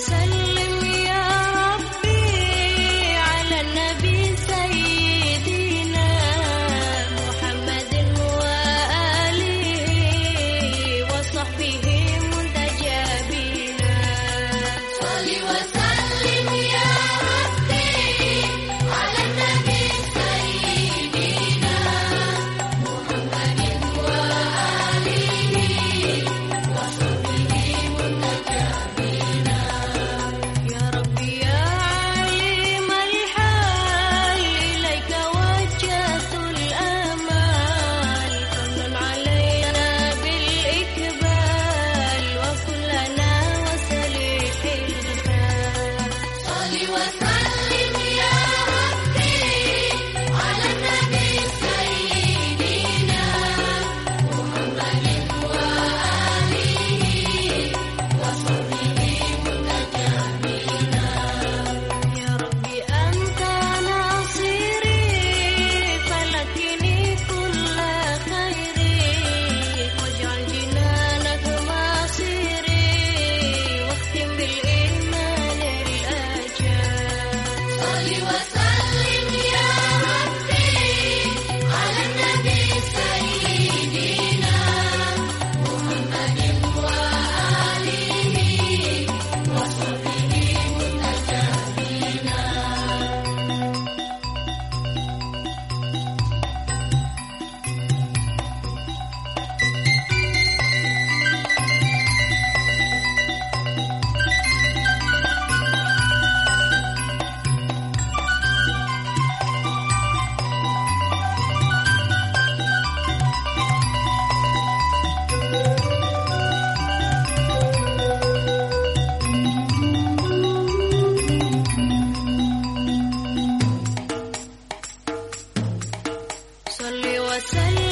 salir. صل وسلم